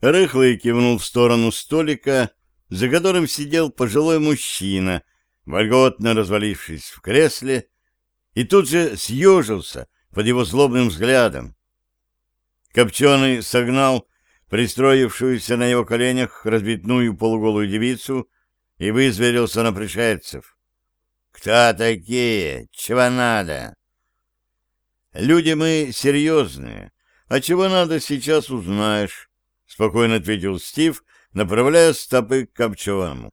Рыхлый кивнул в сторону столика, за которым сидел пожилой мужчина, вольготно развалившись в кресле, и тут же съежился под его злобным взглядом. Копченый согнал пристроившуюся на его коленях разбитную полуголую девицу и вызверился на пришельцев. «Кто такие? Чего надо?» «Люди мы серьезные. А чего надо, сейчас узнаешь», — спокойно ответил Стив, направляя стопы к Копченому.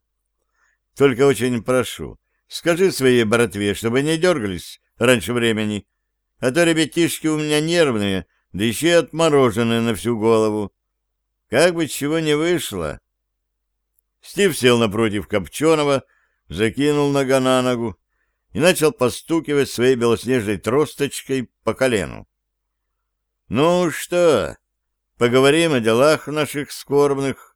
«Только очень прошу, скажи своей братве, чтобы не дергались раньше времени, а то ребятишки у меня нервные, да еще и отмороженные на всю голову. Как бы чего не вышло». Стив сел напротив Копченого, закинул нога на ногу и начал постукивать своей белоснежной тросточкой по колену. «Ну что, поговорим о делах наших скорбных?»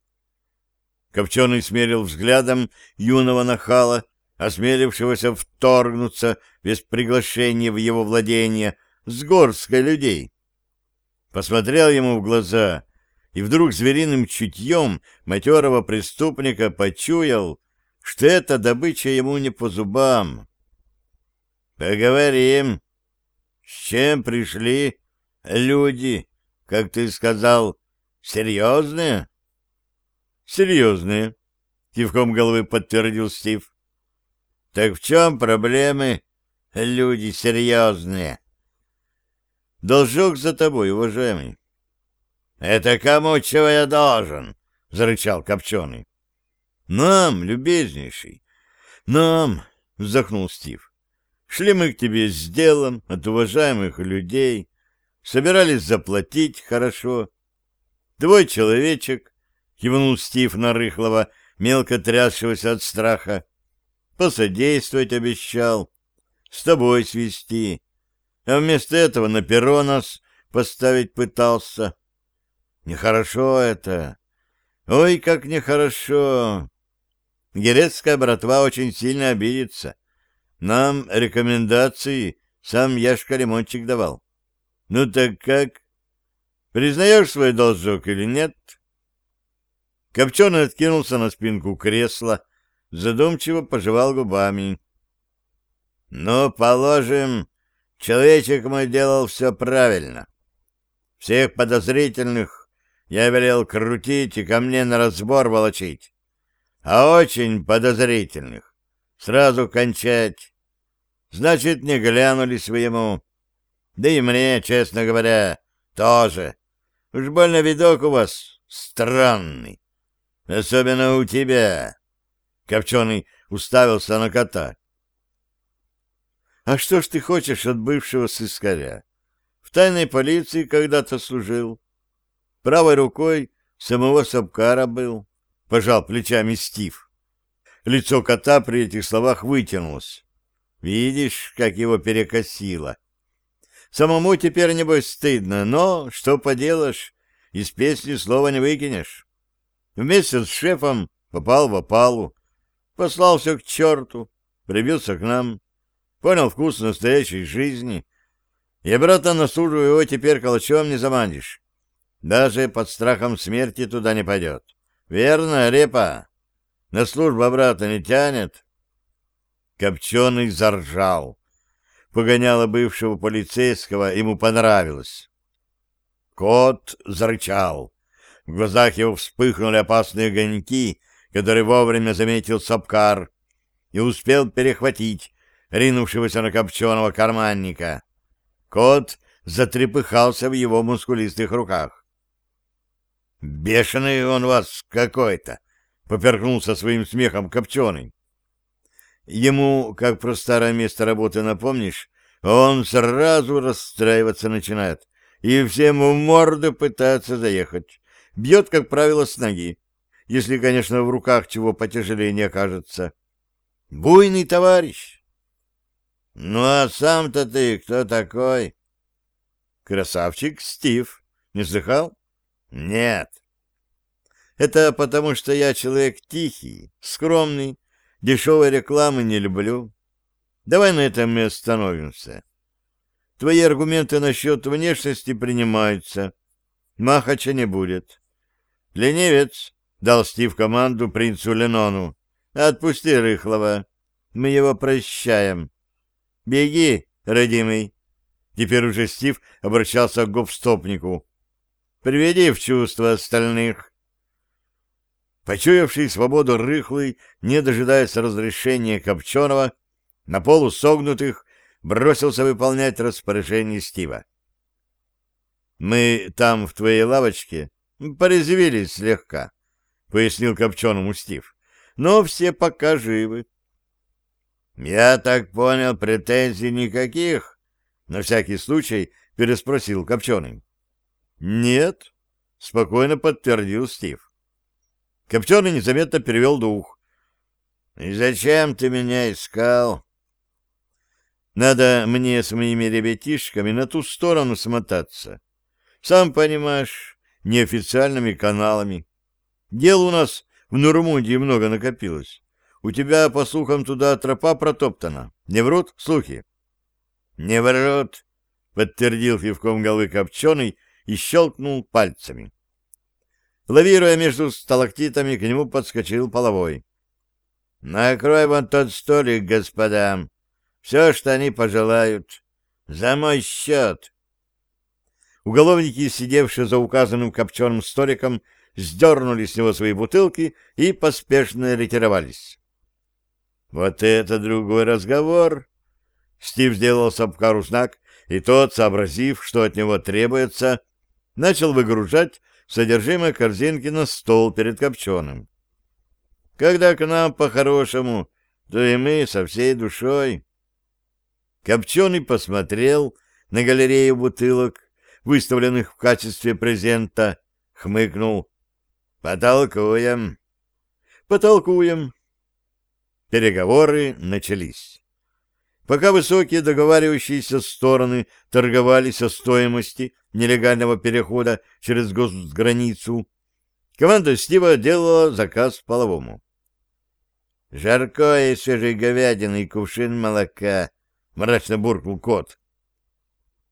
Копченый смерил взглядом юного нахала, осмелившегося вторгнуться без приглашения в его владение с горской людей. Посмотрел ему в глаза и вдруг звериным чутьем матерого преступника почуял, что эта добыча ему не по зубам. «Поговорим. С чем пришли люди, как ты сказал, серьезные?» «Серьезные», — кивком головы подтвердил Стив. «Так в чем проблемы, люди серьезные?» «Должок за тобой, уважаемый». «Это кому чего я должен?» — зарычал Копченый. «Нам, любезнейший, нам!» — вздохнул Стив. «Шли мы к тебе с делом от уважаемых людей, собирались заплатить хорошо. Твой человечек, — кивнул Стив на Рыхлого, мелко трясшегося от страха, — посодействовать обещал, с тобой свести, а вместо этого на перо нас поставить пытался». Нехорошо это. Ой, как нехорошо. Герецкая братва очень сильно обидится. Нам рекомендации сам Яшка-ремонтчик давал. Ну так как? Признаешь свой должок или нет? Копченый откинулся на спинку кресла, задумчиво пожевал губами. Ну, положим, человечек мой делал все правильно. Всех подозрительных я велел крутить и ко мне на разбор волочить. А очень подозрительных сразу кончать. Значит, не глянулись вы ему. Да и мне, честно говоря, тоже. Уж больно видок у вас странный. Особенно у тебя. Копченый уставился на кота. А что ж ты хочешь от бывшего сыскаря? В тайной полиции когда-то служил правой рукой самого Сапкара был, — пожал плечами Стив. Лицо кота при этих словах вытянулось. Видишь, как его перекосило. Самому теперь, небось, стыдно, но что поделаешь, из песни слова не выкинешь. Вместе с шефом попал в опалу, послал все к черту, прибился к нам, понял вкус настоящей жизни. И обратно на службу его теперь калачом не заманишь. Даже под страхом смерти туда не пойдет. Верно, Репа? На службу обратно не тянет? Копченый заржал. Погоняло бывшего полицейского ему понравилось. Кот зарычал. В глазах его вспыхнули опасные огоньки, которые вовремя заметил Сапкар и успел перехватить ринувшегося на копченого карманника. Кот затрепыхался в его мускулистых руках. «Бешеный он вас какой-то!» — поперхнулся своим смехом Копченый. Ему, как про старое место работы напомнишь, он сразу расстраиваться начинает и всем в морду пытается заехать. Бьет, как правило, с ноги, если, конечно, в руках чего потяжелее не окажется. Буйный товарищ. Ну, а сам-то ты кто такой? Красавчик Стив. Не слыхал? Нет. Это потому, что я человек тихий, скромный, дешевой рекламы не люблю. Давай на этом мы остановимся. Твои аргументы насчет внешности принимаются. Махача не будет. Ленивец, — дал Стив команду принцу Ленону. Отпусти Рыхлова. Мы его прощаем. Беги, родимый. Теперь уже Стив обращался к губстопнику. Приведи в чувство остальных. Почуявший свободу Рыхлый, не дожидаясь разрешения Копченого, на полу согнутых бросился выполнять распоряжение Стива. «Мы там, в твоей лавочке, порезвились слегка», — пояснил Копченому Стив. «Но все пока живы». «Я так понял, претензий никаких?» — на всякий случай переспросил Копченый. «Нет», — спокойно подтвердил Стив. Копченый незаметно перевел дух. «И зачем ты меня искал?» «Надо мне с моими ребятишками на ту сторону смотаться. Сам понимаешь, неофициальными каналами. Дел у нас в Нурмундии много накопилось. У тебя, по слухам, туда тропа протоптана. Не врут слухи?» «Не врут», — подтвердил фивком головы Копченый и щелкнул пальцами. Лавируя между сталактитами, к нему подскочил половой. «Накрой вон тот столик, господам. Все, что они пожелают. За мой счет». Уголовники, сидевшие за указанным копченым столиком, сдернули с него свои бутылки и поспешно ретировались. «Вот это другой разговор!» Стив сделал Сапкару знак, и тот, сообразив, что от него требуется, начал выгружать содержимое корзинки на стол перед Копченым. «Когда к нам по-хорошему, то и мы со всей душой». Копченый посмотрел на галерею бутылок, выставленных в качестве презента, хмыкнул. «Потолкуем». «Потолкуем». Переговоры начались. Пока высокие договаривающиеся стороны торговались о стоимости нелегального перехода через госграницу, команда Стива делала заказ половому. «Жаркое свежей говядины и кувшин молока», — мрачно буркнул кот.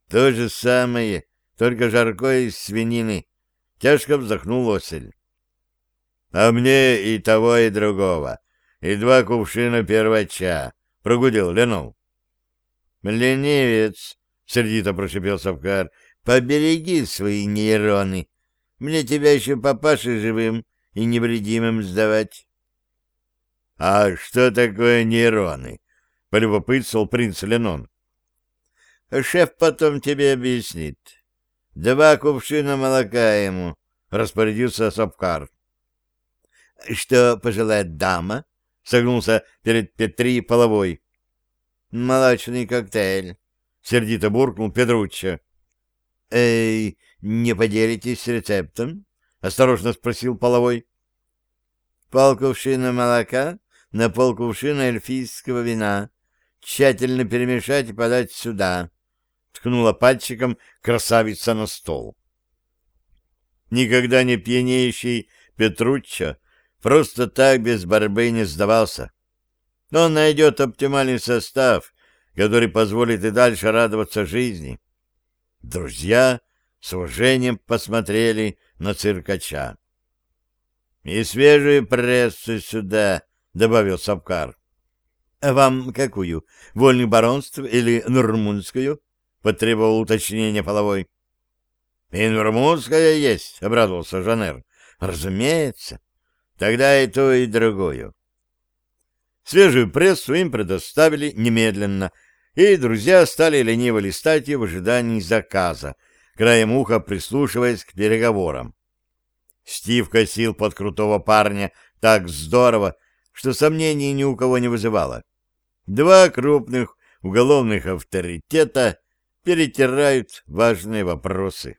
«То же самое, только жаркое из свинины», — тяжко вздохнул осель. «А мне и того, и другого, и два кувшина первача», — прогудел Ленол. «Ленивец», — сердито прошипел Савкар, — «побереги свои нейроны. Мне тебя еще папаше живым и невредимым сдавать». «А что такое нейроны?» — полюбопытствовал принц Ленон. «Шеф потом тебе объяснит. Два кувшина молока ему», — распорядился Сапкар. «Что пожелает дама?» — согнулся перед Петри половой. «Молочный коктейль», — сердито буркнул Педруччо. «Эй, не поделитесь рецептом?» — осторожно спросил половой. «Полкувшина молока на полкувшина эльфийского вина. Тщательно перемешать и подать сюда», — ткнула пальчиком красавица на стол. Никогда не пьянеющий Петруччо просто так без борьбы не сдавался. Он найдет оптимальный состав, который позволит и дальше радоваться жизни. Друзья с уважением посмотрели на циркача. — И свежую прессу сюда, — добавил Сапкар. — А вам какую? Вольных баронств или нурмунскую? — потребовал уточнения половой. — И нурмунская есть, — обрадовался Жанер. — Разумеется. Тогда и то, и другую. Свежую прессу им предоставили немедленно, и друзья стали лениво листать в ожидании заказа, краем уха прислушиваясь к переговорам. Стив косил под крутого парня так здорово, что сомнений ни у кого не вызывало. Два крупных уголовных авторитета перетирают важные вопросы.